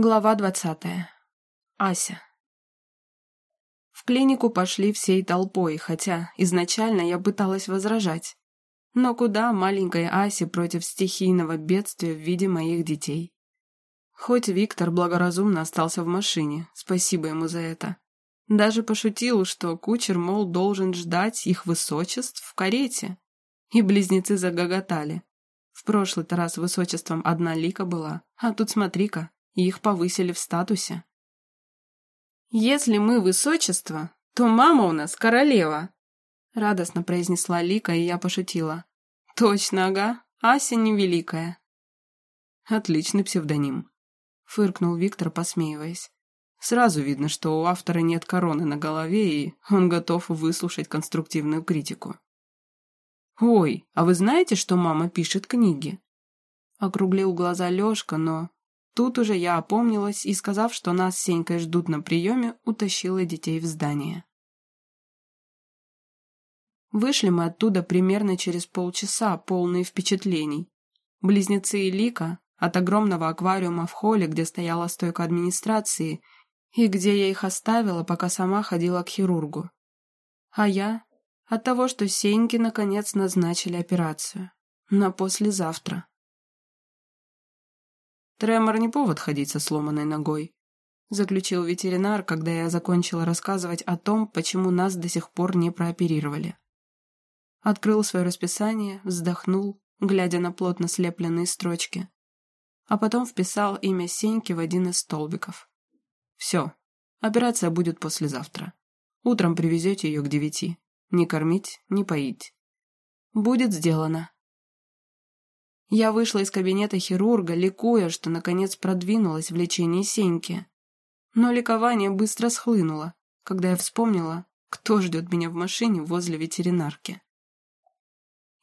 Глава двадцатая. Ася. В клинику пошли всей толпой, хотя изначально я пыталась возражать. Но куда маленькой Асе против стихийного бедствия в виде моих детей? Хоть Виктор благоразумно остался в машине, спасибо ему за это. Даже пошутил, что кучер, мол, должен ждать их высочеств в карете. И близнецы загоготали. В прошлый-то раз высочеством одна лика была, а тут смотри-ка, их повысили в статусе. «Если мы высочество, то мама у нас королева», — радостно произнесла Лика, и я пошутила. «Точно, ага, Ася невеликая». «Отличный псевдоним», — фыркнул Виктор, посмеиваясь. «Сразу видно, что у автора нет короны на голове, и он готов выслушать конструктивную критику». «Ой, а вы знаете, что мама пишет книги?» Округлил глаза Лёшка, но Тут уже я опомнилась и, сказав, что нас с Сенькой ждут на приеме, утащила детей в здание. Вышли мы оттуда примерно через полчаса, полные впечатлений. Близнецы и Лика от огромного аквариума в холле, где стояла стойка администрации, и где я их оставила, пока сама ходила к хирургу. А я от того, что Сеньке наконец назначили операцию. На послезавтра. Тремор не повод ходить со сломанной ногой, заключил ветеринар, когда я закончила рассказывать о том, почему нас до сих пор не прооперировали. Открыл свое расписание, вздохнул, глядя на плотно слепленные строчки, а потом вписал имя Сеньки в один из столбиков. Все, операция будет послезавтра. Утром привезете ее к девяти. Не кормить, не поить. Будет сделано. Я вышла из кабинета хирурга, ликуя, что наконец продвинулась в лечении Сеньки. Но ликование быстро схлынуло, когда я вспомнила, кто ждет меня в машине возле ветеринарки.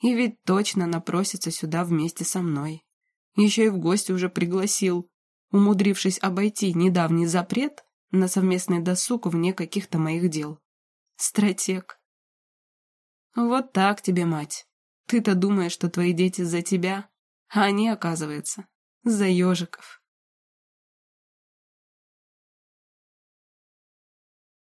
И ведь точно напросится сюда вместе со мной. Еще и в гости уже пригласил, умудрившись обойти недавний запрет на совместный досуг вне каких-то моих дел. Стратег. Вот так тебе, мать. Ты-то думаешь, что твои дети за тебя, а они, оказывается, за ежиков.